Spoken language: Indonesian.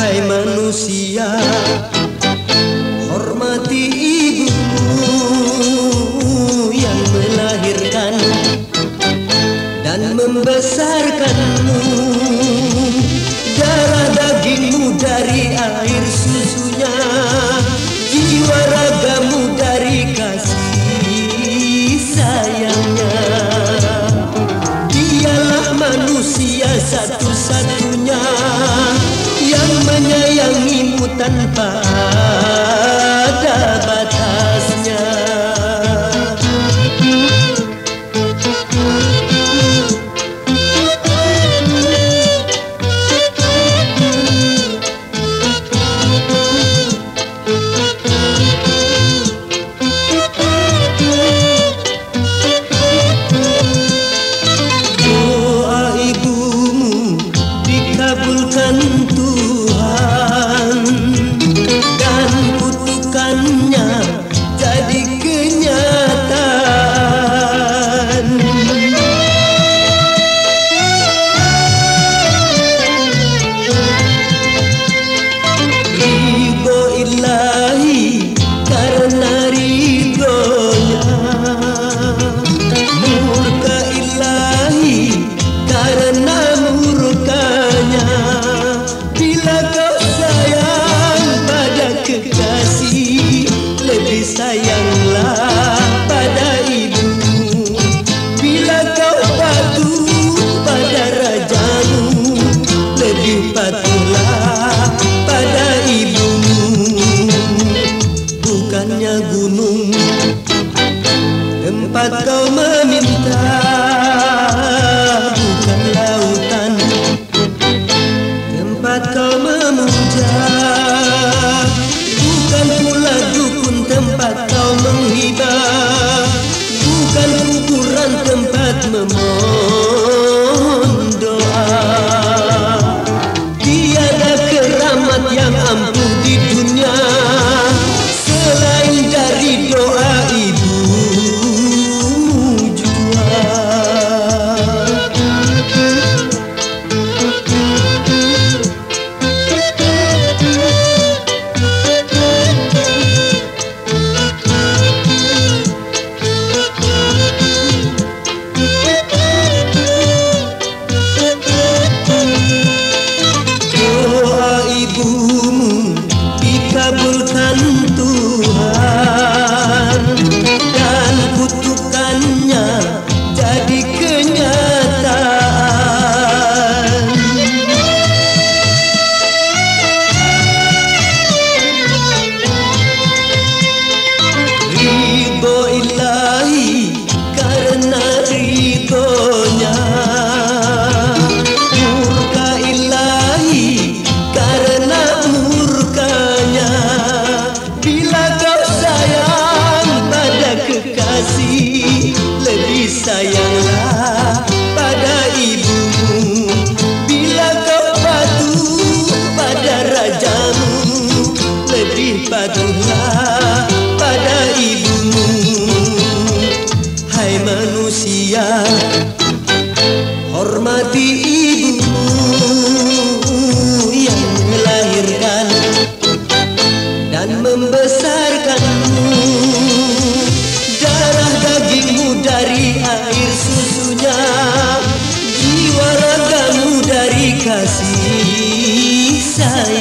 Wahai manusia Hormati ibumu Yang melahirkan Dan membesarkanmu. Darah dagingmu dari air susunya तन पर। Tempat kau meminta bukan lautan. Tempat kau memuja bukan pula dukun tempat kau menghibah. Bukan ukuran tempat memohon. Shaya.